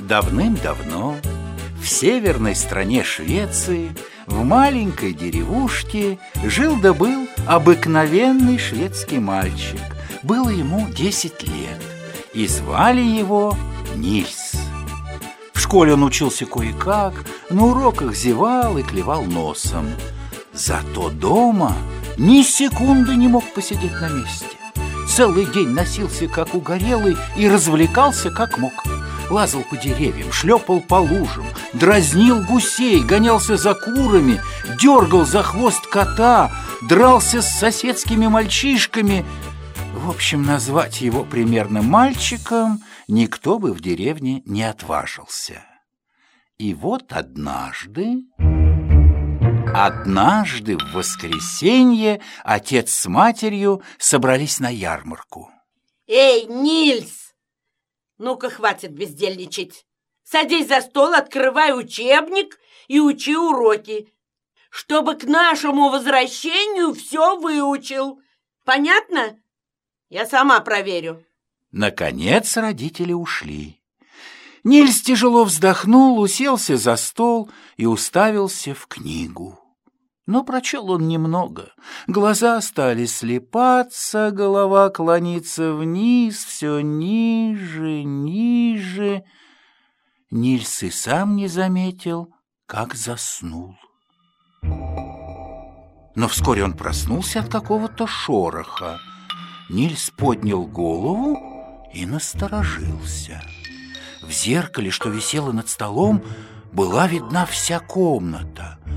Давным-давно в северной стране Швеции в маленькой деревушке жил да был обыкновенный шведский мальчик. Было ему 10 лет, и звали его Нильс. Школе он учился кое-как, на уроках зевал и клевал носом. Зато дома ни секунды не мог посидеть на месте. Целый день носился, как угорелый, и развлекался, как мог лазал по деревьям, шлепал по лужам, дразнил гусей, гонялся за курами, дергал за хвост кота, дрался с соседскими мальчишками. В общем, назвать его примерно мальчиком никто бы в деревне не отважился. И вот однажды... Однажды в воскресенье отец с матерью собрались на ярмарку. Эй, Нильс! Ну-ка, хватит бездельничать. Садись за стол, открывай учебник и учи уроки, чтобы к нашему возвращению все выучил. Понятно? Я сама проверю. Наконец родители ушли. Нильс тяжело вздохнул, уселся за стол и уставился в книгу. Но прочел он немного. Глаза стали слепаться, голова клониться вниз, все ниже, ниже. Нильс и сам не заметил, как заснул. Но вскоре он проснулся от какого-то шороха. Нильс поднял голову и насторожился. В зеркале, что висело над столом, была видна вся комната —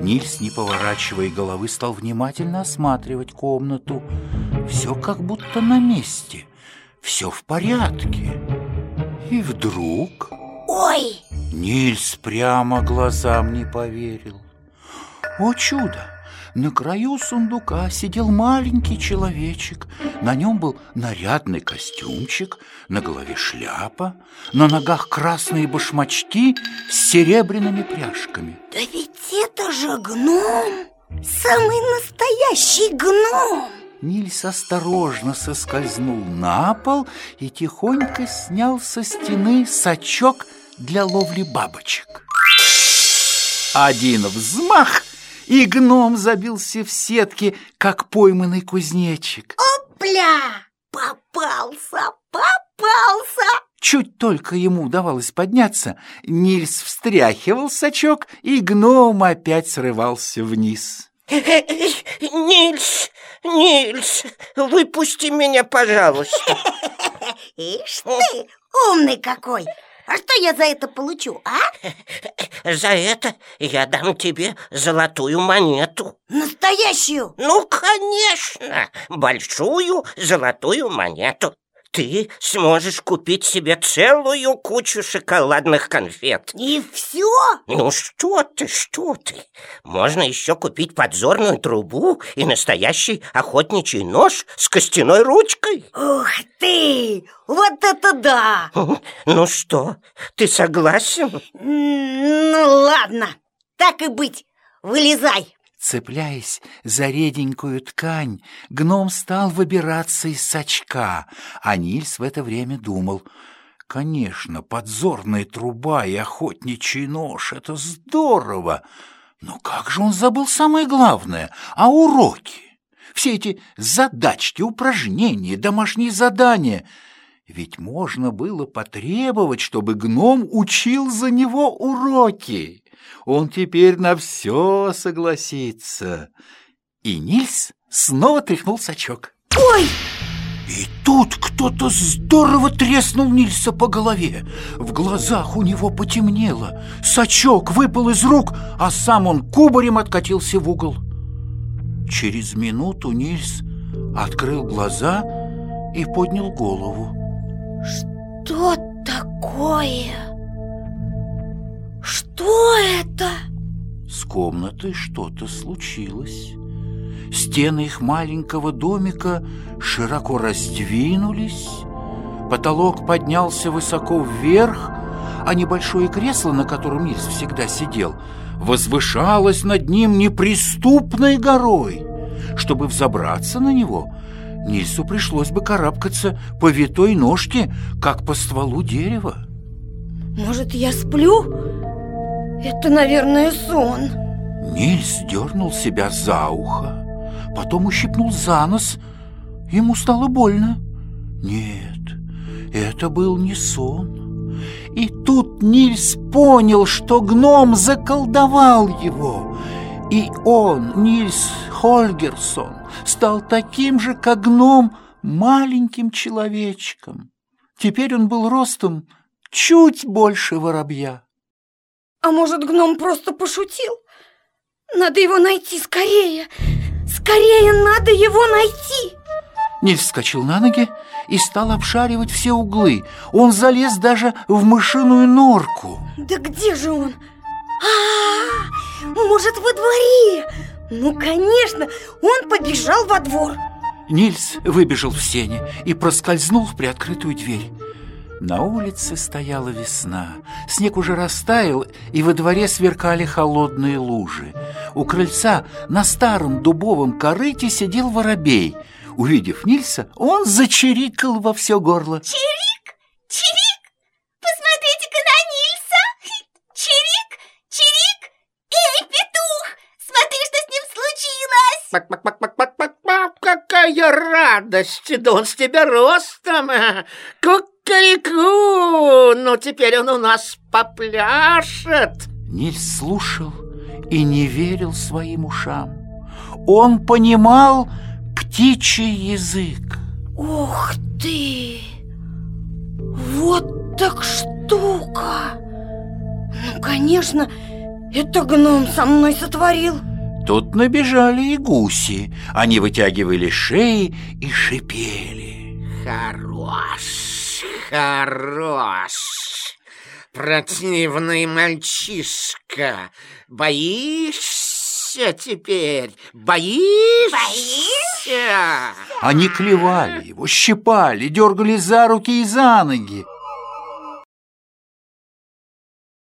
Нильс, не поворачивая головы, стал внимательно осматривать комнату. Все как будто на месте, все в порядке. И вдруг... Ой! Нильс прямо глазам не поверил. О чудо! На краю сундука сидел маленький человечек. На нем был нарядный костюмчик, на голове шляпа, на ногах красные башмачки с серебряными пряжками. Да ведь это же гном! Самый настоящий гном! Нильс осторожно соскользнул на пол и тихонько снял со стены сачок для ловли бабочек. Один взмах — и гном забился в сетки, как пойманный кузнечик. Опля! Попался, попался! Чуть только ему удавалось подняться, Нильс встряхивал сачок, и гном опять срывался вниз. Нильс, Нильс, выпусти меня, пожалуйста. Ишь ты, умный какой! А что я за это получу, а? За это я дам тебе золотую монету. Настоящую? Ну, конечно, большую золотую монету ты сможешь купить себе целую кучу шоколадных конфет. И все? Ну что ты, что ты? Можно еще купить подзорную трубу и настоящий охотничий нож с костяной ручкой. Ух ты! Вот это да! Ну что, ты согласен? Ну ладно, так и быть, вылезай. Цепляясь за реденькую ткань, гном стал выбираться из сачка, а Нильс в это время думал, «Конечно, подзорная труба и охотничий нож — это здорово, но как же он забыл самое главное — а уроки? Все эти задачки, упражнения, домашние задания — ведь можно было потребовать, чтобы гном учил за него уроки» он теперь на все согласится. И Нильс снова тряхнул сачок. Ой! И тут кто-то здорово треснул Нильса по голове. В глазах у него потемнело. Сачок выпал из рук, а сам он кубарем откатился в угол. Через минуту Нильс открыл глаза и поднял голову. Что такое? Что это? С комнатой что-то случилось. Стены их маленького домика широко раздвинулись, потолок поднялся высоко вверх, а небольшое кресло, на котором Нильс всегда сидел, возвышалось над ним неприступной горой. Чтобы взобраться на него, Нильсу пришлось бы карабкаться по витой ножке, как по стволу дерева. Может, я сплю? Это, наверное, сон. Нильс дернул себя за ухо, потом ущипнул за нос. Ему стало больно. Нет, это был не сон. И тут Нильс понял, что гном заколдовал его. И он, Нильс Хольгерсон, стал таким же, как гном, маленьким человечком. Теперь он был ростом чуть больше воробья. А может, гном просто пошутил? Надо его найти скорее. Скорее надо его найти. Нильс вскочил на ноги и стал обшаривать все углы. Он залез даже в мышиную норку. Да где же он? А, может, во дворе? Ну, конечно, он побежал во двор. Нильс выбежал в сене и проскользнул в приоткрытую дверь. На улице стояла весна. Снег уже растаял, и во дворе сверкали холодные лужи. У крыльца на старом дубовом корыте сидел воробей – Увидев Нильса, он зачирикал во все горло. Чирик! Чирик! Посмотрите-ка на Нильса! Чирик! Чирик! Эй, петух! Смотри, что с ним случилось! Пак-пак-пак-пак-пак-пак! Какая радость! Да он с тебя ростом! Кукареку! Ну, теперь он у нас попляшет! Нильс слушал и не верил своим ушам. Он понимал, птичий язык. Ух ты! Вот так штука! Ну, конечно, это гном со мной сотворил. Тут набежали и гуси. Они вытягивали шеи и шипели. Хорош, хорош. Противный мальчишка. Боишься теперь? Боишься? Боишься? Они клевали его, щипали, дергали за руки и за ноги.